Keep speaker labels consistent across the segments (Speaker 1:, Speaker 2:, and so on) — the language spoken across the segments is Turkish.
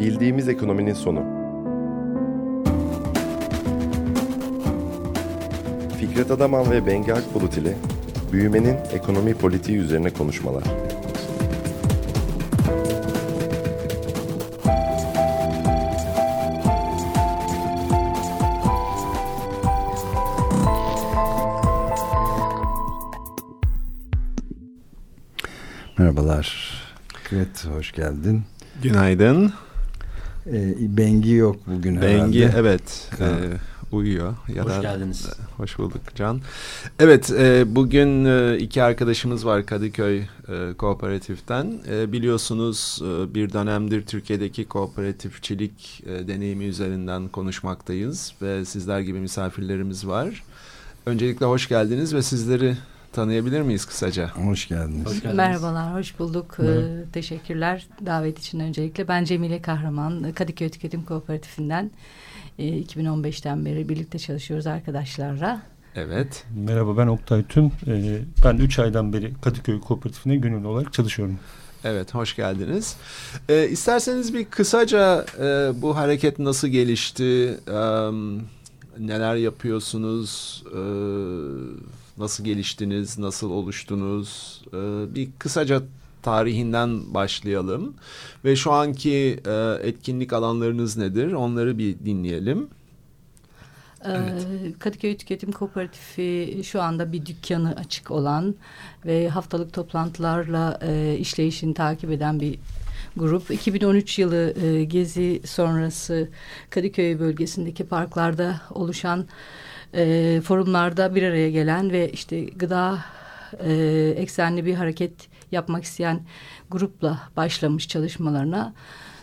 Speaker 1: Bildiğimiz ekonominin sonu. Fikret Adaman ve Bengi Akbulut ile büyümenin ekonomi politiği üzerine konuşmalar.
Speaker 2: Merhabalar. Evet, hoş geldin.
Speaker 3: Günaydın.
Speaker 2: Ee, Bengi yok bugün
Speaker 3: Bengi
Speaker 2: herhalde.
Speaker 3: evet e, uyuyor. Ya
Speaker 4: Hoş
Speaker 3: da,
Speaker 4: geldiniz.
Speaker 3: Hoş bulduk Can. Evet e, bugün e, iki arkadaşımız var Kadıköy e, Kooperatif'ten. E, biliyorsunuz e, bir dönemdir Türkiye'deki kooperatifçilik e, deneyimi üzerinden konuşmaktayız. Ve sizler gibi misafirlerimiz var. Öncelikle hoş geldiniz ve sizleri tanıyabilir miyiz kısaca?
Speaker 2: Hoş geldiniz.
Speaker 4: Hoş geldiniz.
Speaker 5: Merhabalar, hoş bulduk. Ee, teşekkürler davet için öncelikle. Ben Cemile Kahraman, Kadıköy Tüketim Kooperatifinden. Ee, 2015'ten beri birlikte çalışıyoruz arkadaşlarla.
Speaker 3: Evet.
Speaker 6: Merhaba ben Oktay Tüm. Ee, ben 3 aydan beri Kadıköy Kooperatifine gönüllü olarak çalışıyorum.
Speaker 3: Evet, hoş geldiniz. Ee, isterseniz bir kısaca e, bu hareket nasıl gelişti, e, neler yapıyorsunuz, e, nasıl geliştiniz, nasıl oluştunuz, e, bir kısaca tarihinden başlayalım. Ve şu anki e, etkinlik alanlarınız nedir, onları bir dinleyelim.
Speaker 5: Ee, Kadıköy Tüketim Kooperatifi şu anda bir dükkanı açık olan ve haftalık toplantılarla e, işleyişini takip eden bir grup. 2013 yılı e, gezi sonrası Kadıköy bölgesindeki parklarda oluşan e, forumlarda bir araya gelen ve işte gıda e, eksenli bir hareket yapmak isteyen grupla başlamış çalışmalarına.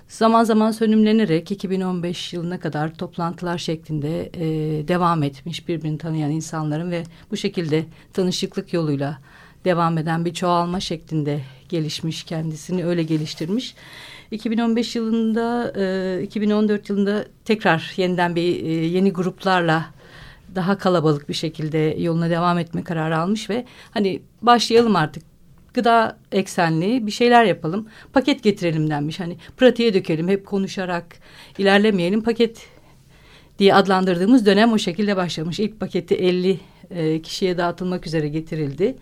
Speaker 5: Zaman zaman sönümlenerek 2015 yılına kadar toplantılar şeklinde e, devam etmiş birbirini tanıyan insanların ve bu şekilde tanışıklık yoluyla devam eden bir çoğalma şeklinde gelişmiş kendisini öyle geliştirmiş. 2015 yılında, e, 2014 yılında tekrar yeniden bir e, yeni gruplarla daha kalabalık bir şekilde yoluna devam etme kararı almış ve hani başlayalım artık gıda eksenli bir şeyler yapalım. Paket getirelim denmiş. Hani pratiğe dökelim. Hep konuşarak ilerlemeyelim. Paket diye adlandırdığımız dönem o şekilde başlamış. İlk paketi 50 e, kişiye dağıtılmak üzere getirildi.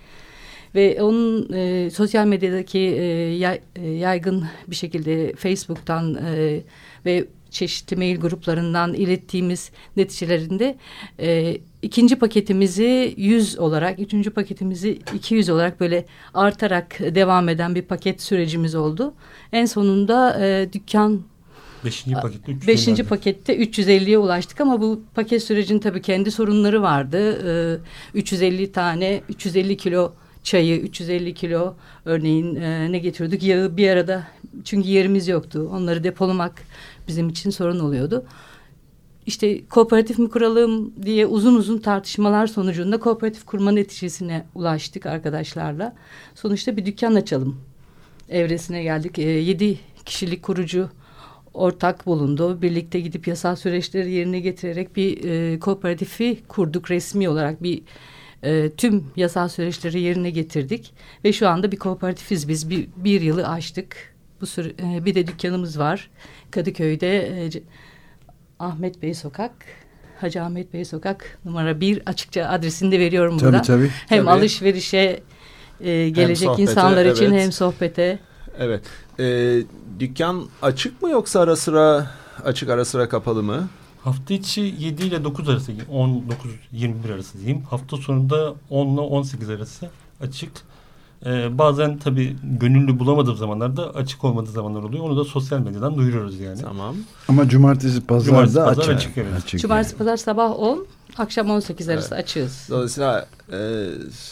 Speaker 5: Ve onun e, sosyal medyadaki e, e, yaygın bir şekilde Facebook'tan e, ve çeşitli mail gruplarından ilettiğimiz neticelerinde e, ikinci paketimizi 100 olarak, üçüncü paketimizi 200 olarak böyle artarak devam eden bir paket sürecimiz oldu. En sonunda e, dükkan
Speaker 6: Beşinci pakette 300
Speaker 5: Beşinci pakette 350'ye ulaştık ama bu paket sürecinin tabii kendi sorunları vardı. Ee, 350 tane, 350 kilo çayı, 350 kilo örneğin e, ne getiriyorduk? Yağı bir arada çünkü yerimiz yoktu. Onları depolamak bizim için sorun oluyordu. İşte kooperatif mi kuralım diye uzun uzun tartışmalar sonucunda kooperatif kurma neticesine ulaştık arkadaşlarla. Sonuçta bir dükkan açalım evresine geldik. E, yedi kişilik kurucu ortak bulundu. Birlikte gidip yasal süreçleri yerine getirerek bir e, kooperatifi kurduk resmi olarak bir e, tüm yasal süreçleri yerine getirdik ve şu anda bir kooperatifiz biz bir, bir yılı aştık. Bu süre, e, bir de dükkanımız var Kadıköy'de e, Ahmet Bey Sokak. Hacı Ahmet Bey Sokak numara bir açıkça adresini de veriyorum
Speaker 2: Tabii
Speaker 5: burada.
Speaker 2: tabii.
Speaker 5: Hem
Speaker 3: Tabii.
Speaker 5: alışverişe e, gelecek
Speaker 3: sohbete,
Speaker 5: insanlar için
Speaker 3: evet.
Speaker 5: hem sohbete.
Speaker 3: Evet. E, dükkan açık mı yoksa ara sıra açık ara sıra kapalı mı?
Speaker 6: Hafta içi 7 ile 9 arası, 19-21 arası diyeyim. Hafta sonunda 10 ile 18 arası açık. Ee, bazen tabii gönüllü bulamadığım zamanlarda açık olmadığı zamanlar oluyor. Onu da sosyal medyadan duyuruyoruz yani.
Speaker 3: Tamam.
Speaker 2: Ama cumartesi pazarda
Speaker 6: Cumartesi, pazar
Speaker 2: açık.
Speaker 6: açık, evet.
Speaker 2: Açık
Speaker 5: Cumartesi
Speaker 2: yani.
Speaker 5: pazar sabah 10, akşam 18 arası açığız.
Speaker 3: Dolayısıyla e,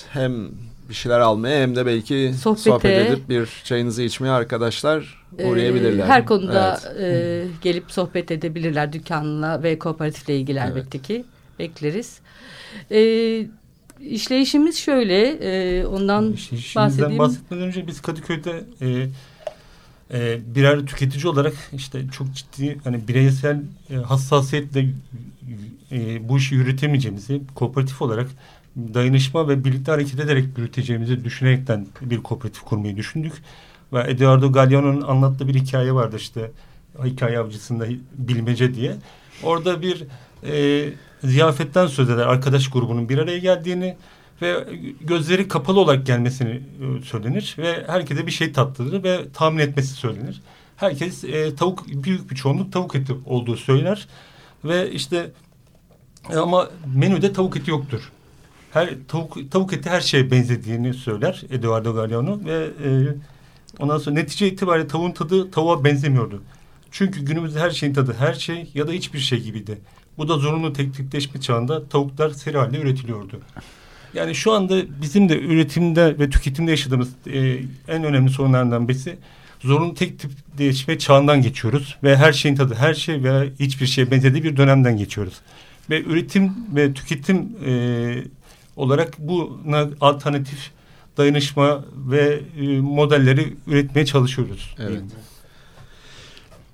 Speaker 3: hem bir şeyler almaya hem de belki
Speaker 5: Sohbete.
Speaker 3: sohbet edip bir çayınızı içmeye arkadaşlar
Speaker 5: Ee,
Speaker 3: uğrayabilirler.
Speaker 5: her konuda
Speaker 3: Evet.
Speaker 5: e, gelip sohbet edebilirler dükkanla ve kooperatifle ilgili
Speaker 3: Evet.
Speaker 5: elbette ki. Bekleriz. E, işleyişimiz şöyle, e, ondan
Speaker 6: şimdiden
Speaker 5: bahsedeyim.
Speaker 6: bahsetmeden önce biz Kadıköy'de e, e, birer tüketici olarak işte çok ciddi hani bireysel e, hassasiyetle e, bu işi yürütemeyeceğimizi kooperatif olarak dayanışma ve birlikte hareket ederek yürüteceğimizi düşünerekten bir kooperatif kurmayı düşündük. Ve Eduardo Galeano'nun anlattığı bir hikaye vardı işte hikaye avcısında bilmece diye. Orada bir e, ziyafetten söz eder arkadaş grubunun bir araya geldiğini ve gözleri kapalı olarak gelmesini e, söylenir ve herkese bir şey tattırır ve tahmin etmesi söylenir. Herkes e, tavuk büyük bir çoğunluk tavuk eti olduğu söyler ve işte e, ama menüde tavuk eti yoktur. Her tavuk tavuk eti her şeye benzediğini söyler Eduardo Galeano ve e, ondan sonra netice itibariyle tavuğun tadı tavuğa benzemiyordu. Çünkü günümüzde her şeyin tadı her şey ya da hiçbir şey gibiydi. Bu da zorunlu teknikleşme çağında tavuklar seri halde üretiliyordu. Yani şu anda bizim de üretimde ve tüketimde yaşadığımız e, en önemli sorunlardan birisi zorunlu tek tip değişme çağından geçiyoruz ve her şeyin tadı her şey veya hiçbir şeye benzediği bir dönemden geçiyoruz. Ve üretim ve tüketim e, olarak buna alternatif dayanışma ve e, modelleri üretmeye çalışıyoruz.
Speaker 3: Evet.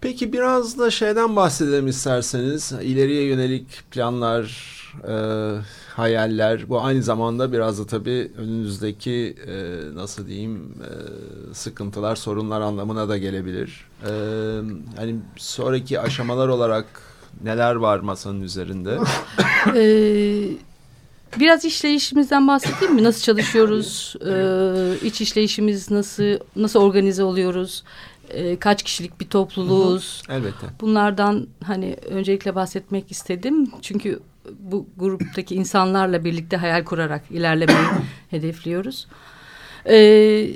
Speaker 3: Peki biraz da şeyden bahsedelim isterseniz. İleriye yönelik planlar, e, hayaller. Bu aynı zamanda biraz da tabii önünüzdeki e, nasıl diyeyim e, sıkıntılar, sorunlar anlamına da gelebilir. E, hani sonraki aşamalar olarak neler var masanın üzerinde?
Speaker 5: Ee, biraz işleyişimizden bahsedeyim mi? Nasıl çalışıyoruz? Ee, iç işleyişimiz nasıl nasıl organize oluyoruz? Ee, kaç kişilik bir topluluğuz?
Speaker 3: Elbette.
Speaker 5: Bunlardan hani öncelikle bahsetmek istedim. Çünkü bu gruptaki insanlarla birlikte hayal kurarak ilerlemeyi hedefliyoruz. Ee,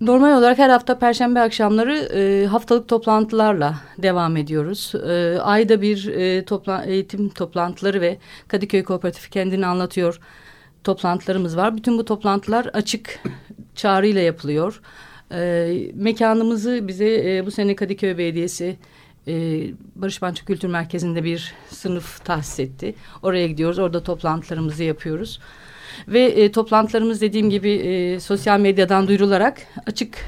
Speaker 5: normal olarak her hafta Perşembe akşamları e, haftalık toplantılarla devam ediyoruz. E, ayda bir e, topla, eğitim toplantıları ve Kadıköy Kooperatifi kendini anlatıyor toplantılarımız var. Bütün bu toplantılar açık çağrıyla yapılıyor. E, mekanımızı bize e, bu sene Kadıköy Belediyesi e, Barış Manço Kültür Merkezi'nde bir sınıf tahsis etti. Oraya gidiyoruz. Orada toplantılarımızı yapıyoruz. Ve e, toplantılarımız dediğim gibi e, sosyal medyadan duyurularak açık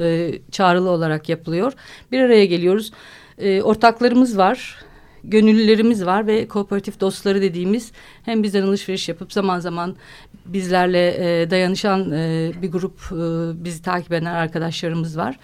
Speaker 5: e, çağrılı olarak yapılıyor. Bir araya geliyoruz. E, ortaklarımız var. Gönüllülerimiz var ve kooperatif dostları dediğimiz hem bizden alışveriş yapıp zaman zaman bizlerle e, dayanışan e, bir grup e, bizi takip eden arkadaşlarımız var.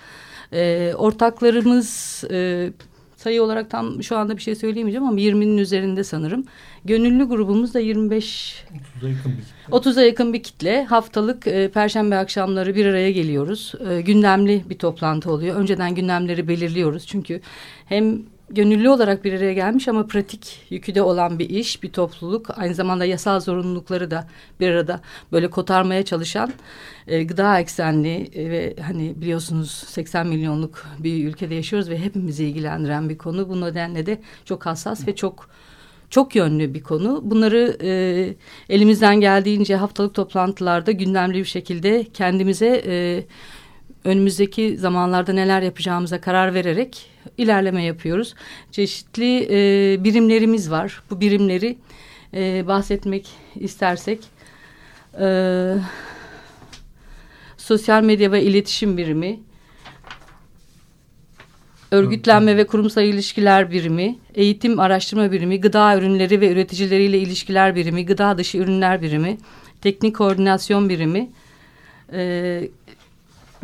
Speaker 5: E, ortaklarımız e, sayı olarak tam şu anda bir şey söyleyemeyeceğim ama 20'nin üzerinde sanırım. Gönüllü grubumuz da 25
Speaker 6: 30'a yakın bir kitle.
Speaker 5: 30'a yakın bir kitle. Haftalık e, perşembe akşamları bir araya geliyoruz. E, gündemli bir toplantı oluyor. Önceden gündemleri belirliyoruz. Çünkü hem gönüllü olarak bir araya gelmiş ama pratik yükü de olan bir iş, bir topluluk. Aynı zamanda yasal zorunlulukları da bir arada böyle kotarmaya çalışan e, gıda eksenli e, ve hani biliyorsunuz 80 milyonluk bir ülkede yaşıyoruz ve hepimizi ilgilendiren bir konu. Bu nedenle de çok hassas ve çok çok yönlü bir konu. Bunları e, elimizden geldiğince haftalık toplantılarda gündemli bir şekilde kendimize e, önümüzdeki zamanlarda neler yapacağımıza karar vererek ilerleme yapıyoruz. Çeşitli e, birimlerimiz var. Bu birimleri e, bahsetmek istersek e, sosyal medya ve iletişim birimi, örgütlenme ve kurumsal ilişkiler birimi, eğitim araştırma birimi, gıda ürünleri ve üreticileriyle ilişkiler birimi, gıda dışı ürünler birimi, teknik koordinasyon birimi, e,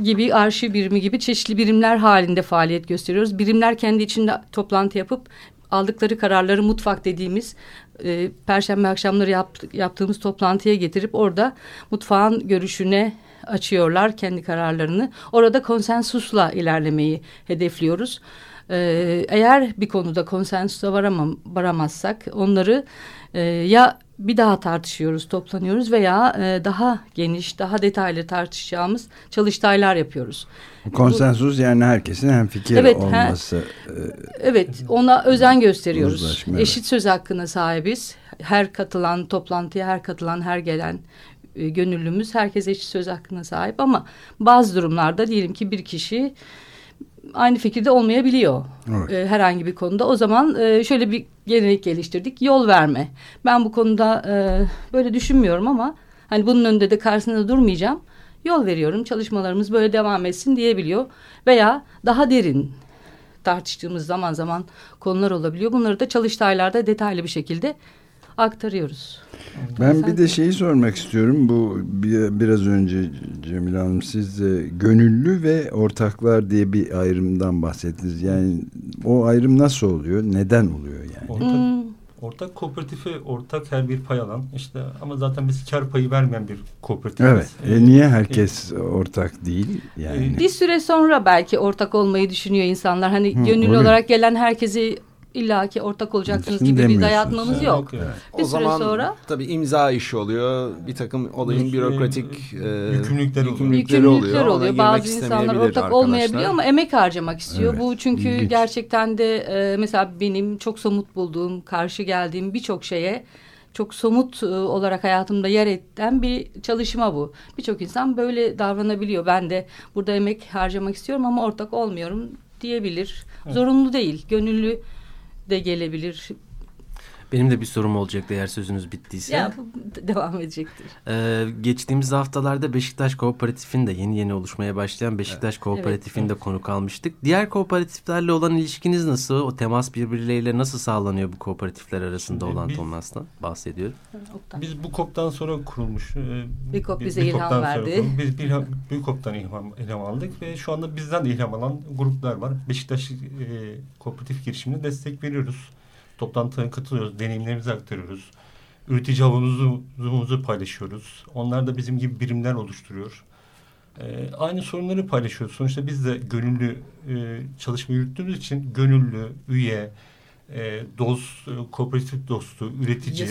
Speaker 5: gibi arşiv birimi gibi çeşitli birimler halinde faaliyet gösteriyoruz. Birimler kendi içinde toplantı yapıp aldıkları kararları mutfak dediğimiz e, perşembe akşamları yap, yaptığımız toplantıya getirip orada mutfağın görüşüne açıyorlar kendi kararlarını. Orada konsensusla ilerlemeyi hedefliyoruz. Ee, eğer bir konuda konsensusa varamazsak onları e, ya bir daha tartışıyoruz, toplanıyoruz veya e, daha geniş, daha detaylı tartışacağımız çalıştaylar yapıyoruz.
Speaker 2: Konsensus yani herkesin hem fikir
Speaker 5: Evet, he.
Speaker 2: olması. e,
Speaker 5: Evet, ona özen gösteriyoruz.
Speaker 2: Uzlaşma, evet.
Speaker 5: Eşit söz hakkına sahibiz. Her katılan toplantıya, her katılan, her gelen e, gönüllümüz herkes eşit söz hakkına sahip ama bazı durumlarda diyelim ki bir kişi aynı fikirde olmayabiliyor
Speaker 2: Evet.
Speaker 5: e, herhangi bir konuda. O zaman e, şöyle bir gelenek geliştirdik. Yol verme. Ben bu konuda e, böyle düşünmüyorum ama hani bunun önünde de karşısında durmayacağım. Yol veriyorum. Çalışmalarımız böyle devam etsin diyebiliyor. Veya daha derin tartıştığımız zaman zaman konular olabiliyor. Bunları da çalıştaylarda detaylı bir şekilde aktarıyoruz.
Speaker 2: Ben bir de şeyi sormak istiyorum. Bu bir, biraz önce Cemil Hanım siz de gönüllü ve ortaklar diye bir ayrımdan bahsettiniz. Yani o ayrım nasıl oluyor? Neden oluyor yani?
Speaker 6: Ortak,
Speaker 5: Hmm,
Speaker 6: ortak kooperatife ortak her bir pay alan işte ama zaten biz kar payı vermeyen bir kooperatifiz.
Speaker 2: Evet. E, niye herkes ortak değil? Yani
Speaker 6: e,
Speaker 5: bir süre sonra belki ortak olmayı düşünüyor insanlar. Hani
Speaker 2: Hı,
Speaker 5: gönüllü
Speaker 2: öyle.
Speaker 5: olarak gelen herkesi illaki ortak olacaksınız
Speaker 2: Şimdi
Speaker 5: gibi bir dayatmamız yok.
Speaker 6: evet.
Speaker 5: Bir
Speaker 3: o
Speaker 5: süre
Speaker 3: zaman
Speaker 5: sonra-
Speaker 3: tabii imza işi oluyor. Bir takım olayın
Speaker 6: Yük-
Speaker 3: bürokratik
Speaker 6: e,
Speaker 3: e,
Speaker 6: yükümlülükleri oluyor.
Speaker 3: yükümlülükleri
Speaker 5: Yükümlülükler
Speaker 3: Ona
Speaker 5: oluyor.
Speaker 3: girmek
Speaker 5: Bazı insanlar ortak
Speaker 3: arkadaşlar.
Speaker 5: olmayabiliyor ama emek harcamak istiyor.
Speaker 2: Evet,
Speaker 5: Bu çünkü
Speaker 2: ilginç.
Speaker 5: gerçekten de e, mesela benim çok somut bulduğum, karşı geldiğim birçok şeye çok somut e, olarak hayatımda yer eden bir çalışma bu. Birçok insan böyle davranabiliyor. Ben de burada emek harcamak istiyorum ama ortak olmuyorum diyebilir.
Speaker 6: Evet.
Speaker 5: Zorunlu değil. Gönüllü de gelebilir.
Speaker 4: Benim de bir sorum olacaktı eğer sözünüz bittiyse.
Speaker 5: Ya bu devam edecektir.
Speaker 4: Ee, geçtiğimiz haftalarda Beşiktaş Kooperatif'in de yeni yeni oluşmaya başlayan Beşiktaş Kooperatif'in de konuk almıştık. Diğer kooperatiflerle olan ilişkiniz nasıl? O temas birbirleriyle nasıl sağlanıyor bu kooperatifler arasında
Speaker 6: Şimdi
Speaker 4: olan
Speaker 6: biz-
Speaker 4: bahsediyorum.
Speaker 6: Biz bu koptan sonra kurulmuş. e,
Speaker 5: Bikop
Speaker 6: bir-
Speaker 5: bize ilham
Speaker 6: Bikop'tan sonra
Speaker 5: verdi.
Speaker 6: kurulmuş. Biz bir, bir koptan ilham, ilham aldık ve şu anda bizden de ilham alan gruplar var. Beşiktaş e, kooperatif girişimine destek veriyoruz. Toplantılara katılıyoruz, deneyimlerimizi aktarıyoruz. Üretici havuzumuzu paylaşıyoruz. Onlar da bizim gibi birimler oluşturuyor. E, aynı sorunları paylaşıyoruz. Sonuçta biz de gönüllü e, çalışma yürüttüğümüz için gönüllü, üye, e, dost, e, kooperatif dostu, üretici,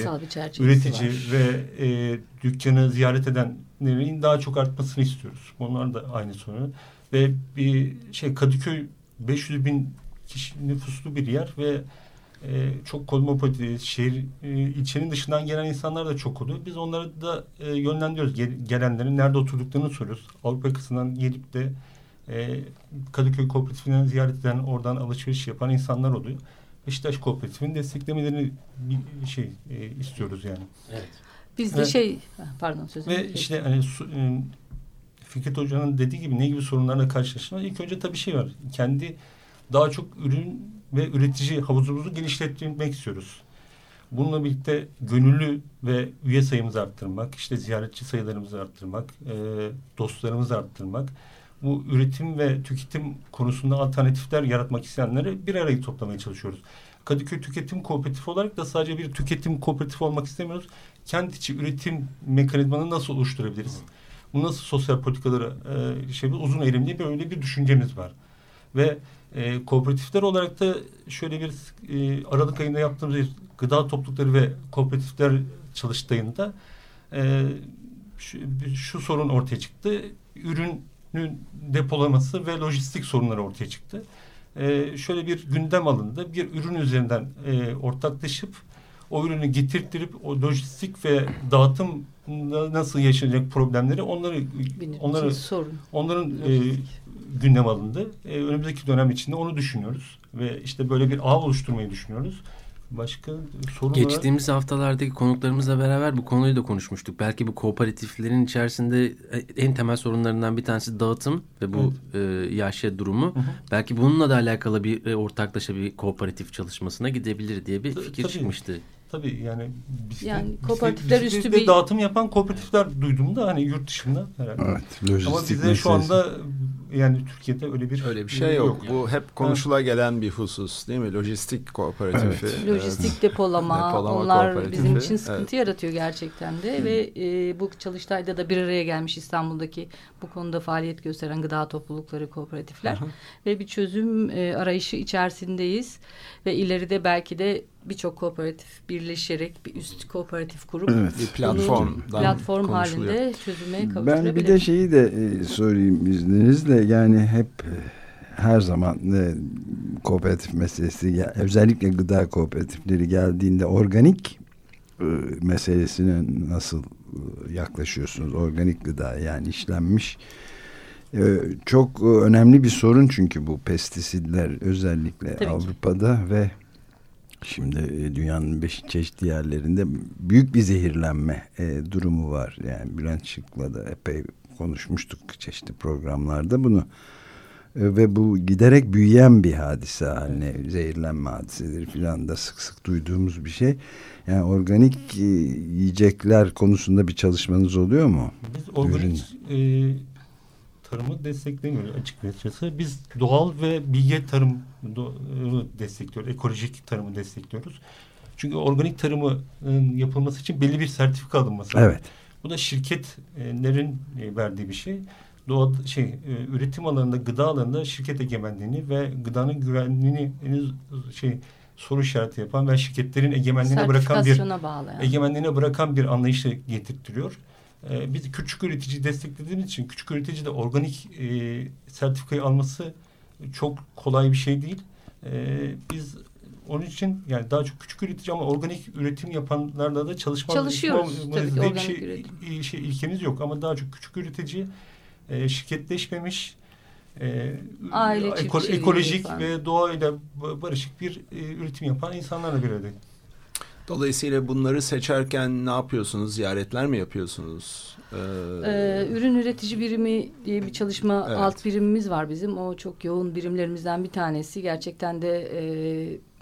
Speaker 6: üretici
Speaker 5: var.
Speaker 6: ve e, dükkanı ziyaret edenlerin daha çok artmasını istiyoruz. Onlar da aynı sorunu. Ve bir şey Kadıköy 500 bin kişi nüfuslu bir yer ve e, çok kozmopolit, şehir, e, ilçenin dışından gelen insanlar da çok oluyor. Biz onları da e, yönlendiriyoruz. Gel- gelenlerin nerede oturduklarını soruyoruz. Avrupa yakasından gelip de e, Kadıköy Kooperatifinden ziyaret eden, oradan alışveriş yapan insanlar oluyor. Beşiktaş Kooperatifinin desteklemelerini bir şey e, istiyoruz yani.
Speaker 5: Biz de
Speaker 6: Evet.
Speaker 5: şey pardon sözünü.
Speaker 6: Ve işte hani su- e, Fikret Hoca'nın dediği gibi ne gibi sorunlarla karşılaştığında ilk önce tabii şey var. Kendi daha çok ürün ve üretici havuzumuzu genişletmek istiyoruz. Bununla birlikte gönüllü ve üye sayımızı arttırmak, işte ziyaretçi sayılarımızı arttırmak, e, dostlarımızı arttırmak, bu üretim ve tüketim konusunda alternatifler yaratmak isteyenleri bir araya toplamaya çalışıyoruz. Kadıköy Tüketim Kooperatifi olarak da sadece bir tüketim kooperatifi olmak istemiyoruz. Kent içi üretim mekanizmanı nasıl oluşturabiliriz? Bu nasıl sosyal politikaları e, şey uzun eğilimli böyle bir düşüncemiz var. Ve e, kooperatifler olarak da şöyle bir e, Aralık ayında yaptığımız bir gıda toplulukları ve kooperatifler çalıştayında e, şu, şu sorun ortaya çıktı. Ürünün depolaması ve lojistik sorunları ortaya çıktı. E, şöyle bir gündem alındı. Bir ürün üzerinden e, ortaklaşıp o ürünü getirttirip o lojistik ve dağıtım nasıl yaşanacak problemleri onları
Speaker 5: Benim
Speaker 6: onları
Speaker 5: için sorun.
Speaker 6: onların e, gündem alındı. E, önümüzdeki dönem içinde onu düşünüyoruz ve işte böyle bir ağ oluşturmayı düşünüyoruz. Başka sorun olarak-
Speaker 4: Geçtiğimiz haftalardaki konuklarımızla beraber bu konuyu da konuşmuştuk. Belki bu kooperatiflerin içerisinde en temel sorunlarından bir tanesi dağıtım ve bu e, yaşa durumu.
Speaker 6: Hı hı.
Speaker 4: Belki bununla da alakalı bir e, ortaklaşa bir kooperatif çalışmasına gidebilir diye bir fikir
Speaker 6: tabii.
Speaker 4: çıkmıştı.
Speaker 6: Tabii yani bisiklet,
Speaker 5: Yani
Speaker 6: bisiklet-
Speaker 5: kooperatifler üstü
Speaker 6: bisikletle
Speaker 5: bir-
Speaker 6: dağıtım yapan kooperatifler duydum da hani yurt dışında herhalde.
Speaker 2: Evet, lojistik
Speaker 6: Ama
Speaker 2: meselesi.
Speaker 6: şu anda yani Türkiye'de öyle bir
Speaker 3: Öyle bir şey yok.
Speaker 6: yani.
Speaker 3: Bu hep konuşula gelen bir husus değil mi? Lojistik kooperatifi.
Speaker 2: Evet.
Speaker 5: Lojistik depolama,
Speaker 3: Depolama
Speaker 5: onlar bizim için
Speaker 3: evet.
Speaker 5: sıkıntı yaratıyor gerçekten de ve e, bu çalıştayda da bir araya gelmiş İstanbul'daki bu konuda faaliyet gösteren gıda toplulukları, kooperatifler ve bir çözüm e, arayışı içerisindeyiz ve ileride belki de birçok kooperatif birleşerek bir üst kooperatif kurup
Speaker 2: Evet.
Speaker 3: Bir
Speaker 5: platform
Speaker 3: konuşuluyor.
Speaker 5: halinde çözüme
Speaker 2: Ben bir
Speaker 5: kavuşturabilir.
Speaker 2: de şeyi de e, sorayım izninizle yani hep e, her zaman e, kooperatif meselesi özellikle gıda kooperatifleri geldiğinde organik e, meselesine nasıl e, yaklaşıyorsunuz? Organik gıda yani işlenmiş e, çok e, önemli bir sorun çünkü bu pestisitler özellikle
Speaker 5: Tabii ki.
Speaker 2: Avrupa'da ve Şimdi dünyanın beş çeşitli yerlerinde büyük bir zehirlenme e, durumu var. Yani Bülent Şık'la da epey konuşmuştuk çeşitli programlarda bunu. E, ve bu giderek büyüyen bir hadise haline zehirlenme hadiseleri filan da sık sık duyduğumuz bir şey. Yani organik e, yiyecekler konusunda bir çalışmanız oluyor mu?
Speaker 6: Biz organik e, tarımı desteklemiyoruz açıkçası. Biz doğal ve bilge tarımı destekliyoruz. Ekolojik tarımı destekliyoruz. Çünkü organik tarımın yapılması için belli bir sertifika alınması lazım. Bu da şirketlerin e, verdiği bir şey. Doğa, şey, e, üretim alanında, gıda alanında şirket egemenliğini ve gıdanın güvenliğini şey soru işareti yapan ve şirketlerin egemenliğine bırakan bir
Speaker 5: bağlı yani.
Speaker 6: egemenliğine bırakan bir anlayışla getirtiriyor. Ee, biz küçük üretici desteklediğimiz için küçük üretici de organik e, sertifikayı alması çok kolay bir şey değil. E, biz onun için yani daha çok küçük üretici ama organik üretim yapanlarla da çalışma
Speaker 5: çalışıyoruz. Tabii
Speaker 6: diye bir şey, şey ilkemiz yok ama daha çok küçük üretici e, şirketleşmemiş e,
Speaker 5: Aile
Speaker 6: eko, ekolojik falan. ve doğayla barışık bir e, üretim yapan insanlarla bir arada.
Speaker 3: Dolayısıyla bunları seçerken ne yapıyorsunuz? Ziyaretler mi yapıyorsunuz?
Speaker 5: Ee, ee, ürün üretici birimi diye bir çalışma evet. alt birimimiz var bizim. O çok yoğun birimlerimizden bir tanesi. Gerçekten de e,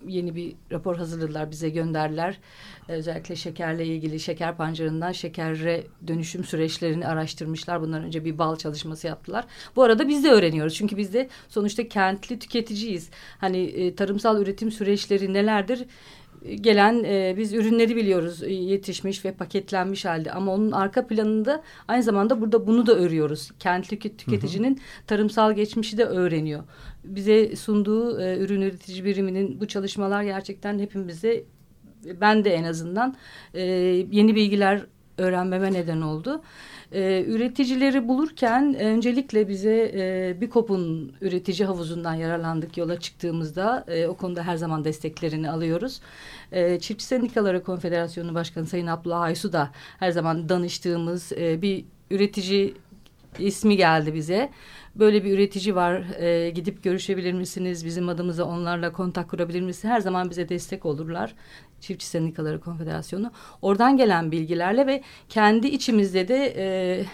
Speaker 5: yeni bir rapor hazırladılar bize gönderdiler. Özellikle şekerle ilgili şeker pancarından şekere dönüşüm süreçlerini araştırmışlar. Bundan önce bir bal çalışması yaptılar. Bu arada biz de öğreniyoruz. Çünkü biz de sonuçta kentli tüketiciyiz. Hani e, tarımsal üretim süreçleri nelerdir? gelen e, biz ürünleri biliyoruz e, yetişmiş ve paketlenmiş halde ama onun arka planında aynı zamanda burada bunu da örüyoruz. Kentli tüketicinin hı hı. tarımsal geçmişi de öğreniyor. Bize sunduğu e, ürün üretici biriminin bu çalışmalar gerçekten hepimize ben de en azından e, yeni bilgiler öğrenmeme neden oldu. E, üreticileri bulurken öncelikle bize e, BİKOP'un üretici havuzundan yararlandık yola çıktığımızda. E, o konuda her zaman desteklerini alıyoruz. E, Çiftçi Sendikaları Konfederasyonu Başkanı Sayın Abdullah Aysu da her zaman danıştığımız e, bir üretici ismi geldi bize. Böyle bir üretici var e, gidip görüşebilir misiniz? Bizim adımıza onlarla kontak kurabilir misiniz? Her zaman bize destek olurlar. Çiftçi Sendikaları Konfederasyonu. Oradan gelen bilgilerle ve kendi içimizde de e,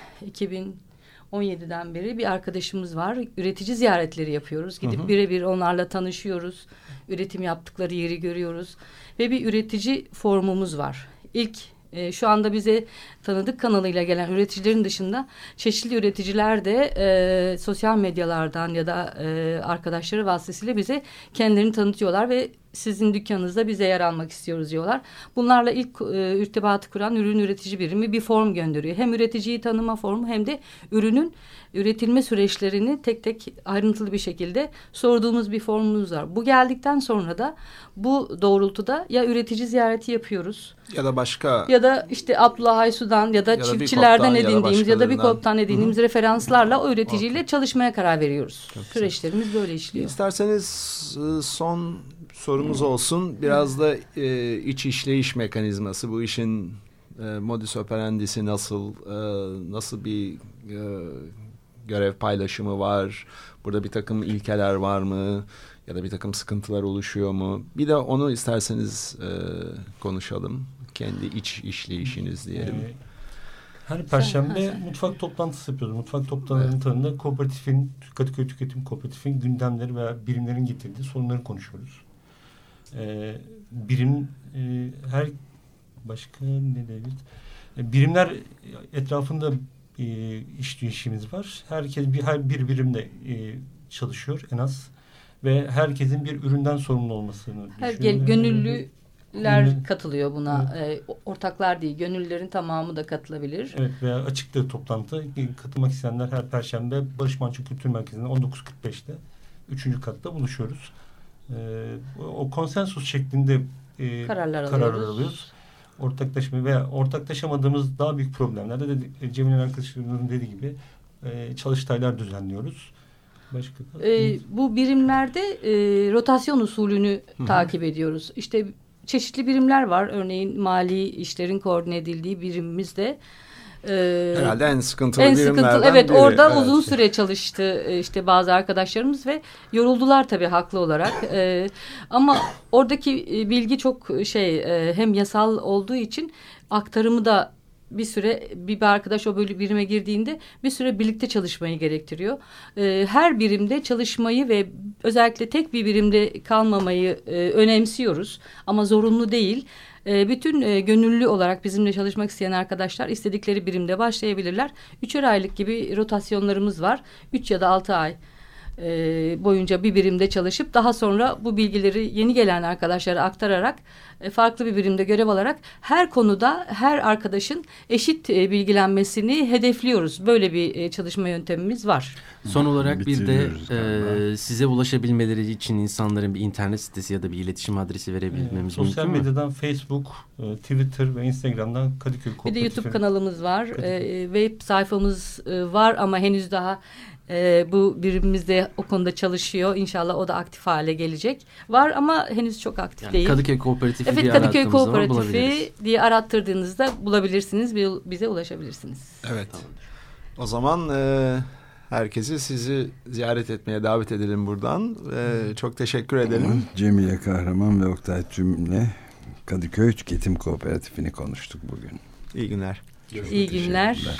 Speaker 5: 2017'den beri bir arkadaşımız var. Üretici ziyaretleri yapıyoruz. Gidip birebir onlarla tanışıyoruz. Üretim yaptıkları yeri görüyoruz. Ve bir üretici formumuz var. İlk e, şu anda bize tanıdık kanalıyla gelen üreticilerin dışında çeşitli üreticiler de e, sosyal medyalardan ya da e, arkadaşları vasıtasıyla bize kendilerini tanıtıyorlar ve sizin dükkanınızda bize yer almak istiyoruz diyorlar. Bunlarla ilk e, irtibatı kuran ürün üretici birimi bir form gönderiyor. Hem üreticiyi tanıma formu hem de ürünün üretilme süreçlerini tek tek ayrıntılı bir şekilde sorduğumuz bir formumuz var. Bu geldikten sonra da bu doğrultuda ya üretici ziyareti yapıyoruz.
Speaker 3: Ya da başka.
Speaker 5: Ya da işte Abdullah Aysu'dan ya da ya çiftçilerden edindiğimiz ya da bir koptan edindiğimiz Hı -hı. referanslarla o üreticiyle okay. çalışmaya karar veriyoruz. Çok Süreçlerimiz güzel. böyle işliyor.
Speaker 3: İsterseniz e, son sorumuz olsun. Biraz da e, iç işleyiş mekanizması bu işin e, modus operandisi nasıl e, nasıl bir e, görev paylaşımı var? Burada bir takım ilkeler var mı? Ya da bir takım sıkıntılar oluşuyor mu? Bir de onu isterseniz e, konuşalım. Kendi iç işleyişiniz diyelim.
Speaker 6: Her perşembe mutfak toplantısı yapıyoruz. Mutfak toplantılarında evet. kooperatifin, Kadıköy Tüketim Kooperatifin gündemleri veya birimlerin getirdiği sorunları konuşuyoruz. Ee, birim e, her başka ne deriz? E, birimler etrafında e, iş işimiz var. Herkes bir her bir birimde e, çalışıyor en az ve herkesin bir üründen sorumlu olmasını
Speaker 5: her gel, gönüllüler Gönül, katılıyor buna. Evet. E, ortaklar değil, gönüllülerin tamamı da katılabilir.
Speaker 6: Evet veya açıkta toplantı katılmak isteyenler her perşembe Barış Manço Kültür Merkezi'nde 19.45'te 3. katta buluşuyoruz. E, o konsensus şeklinde
Speaker 5: e, kararlar,
Speaker 6: kararlar alıyoruz. alıyoruz ortaklaşma veya ortaklaşamadığımız daha büyük problemlerde de e, Cemil'in arkadaşlarımızın dediği gibi e, çalıştaylar düzenliyoruz.
Speaker 5: Başka e, bu birimlerde e, rotasyon usulünü Hı -hı. takip ediyoruz. İşte çeşitli birimler var. Örneğin mali işlerin koordine edildiği birimimizde
Speaker 3: ee, Herhalde en sıkıntılı
Speaker 5: en sıkıntılı, Evet biri. orada evet. uzun süre çalıştı e, işte bazı arkadaşlarımız ve yoruldular tabii haklı olarak. ee, ama oradaki e, bilgi çok şey e, hem yasal olduğu için aktarımı da bir süre bir arkadaş o böyle birime girdiğinde bir süre birlikte çalışmayı gerektiriyor. Ee, her birimde çalışmayı ve özellikle tek bir birimde kalmamayı e, önemsiyoruz ama zorunlu değil E, bütün e, gönüllü olarak bizimle çalışmak isteyen arkadaşlar istedikleri birimde başlayabilirler. Üçer aylık gibi rotasyonlarımız var. Üç ya da altı ay e, boyunca bir birimde çalışıp daha sonra bu bilgileri yeni gelen arkadaşlara aktararak e, farklı bir birimde görev alarak her konuda her arkadaşın eşit e, bilgilenmesini hedefliyoruz. Böyle bir e, çalışma yöntemimiz var.
Speaker 4: Son olarak bir de e, size ulaşabilmeleri için insanların bir internet sitesi ya da bir iletişim adresi verebilmemiz
Speaker 6: Sosyal
Speaker 4: mümkün mü?
Speaker 6: medyadan Facebook, e, Twitter ve Instagram'dan Kadıköy
Speaker 5: Bir de YouTube kanalımız var.
Speaker 6: Kadıköy.
Speaker 5: E, web sayfamız e, var ama henüz daha e, bu birimimizde o konuda çalışıyor. İnşallah o da aktif hale gelecek. Var ama henüz çok aktif
Speaker 4: Yani
Speaker 5: değil.
Speaker 4: Kadıköy Kooperatifi
Speaker 5: Evet
Speaker 4: diye
Speaker 5: Kadıköy. Kooperatifi diye arattırdığınızda bulabilirsiniz. bi- Bize ulaşabilirsiniz.
Speaker 3: Evet. O zaman e, herkesi sizi ziyaret etmeye davet edelim buradan. E, çok teşekkür edelim.
Speaker 2: Cemile Kahraman ve Oktay Tüm'le Kadıköy Tüketim Kooperatifini konuştuk bugün.
Speaker 3: İyi günler.
Speaker 5: İyi günler.